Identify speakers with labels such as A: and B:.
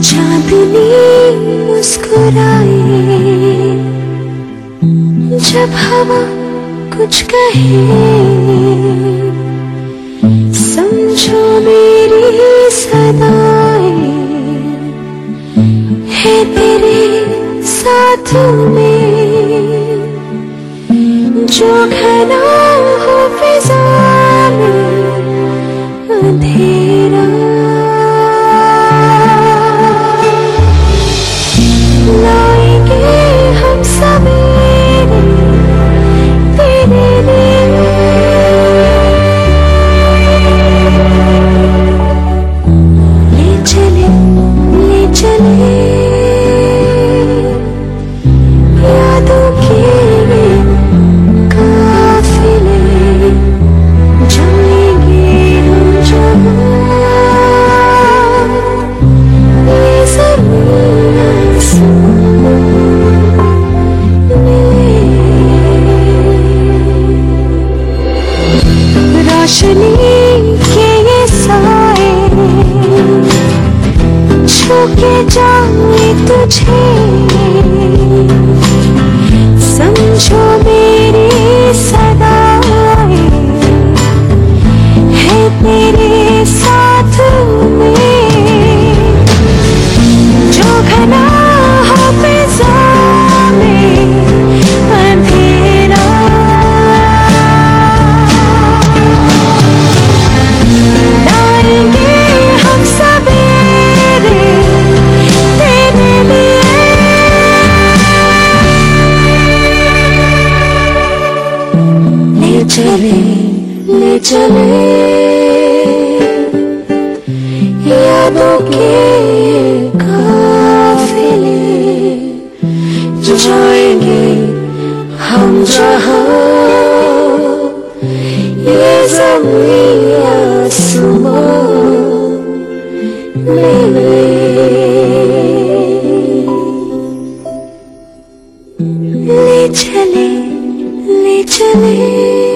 A: Jangan pilih muskurai जब हवा कुछ कहे, समझो मेरी सदाएँ है तेरे साथ में। जो घना हो फिजा में अंधेरा रोशनी के ये साए छू के जाए तुझे। चले यादों के काफिले जाएंगे हम जहां ये जमीन आसमान मेरे ले चले ले चले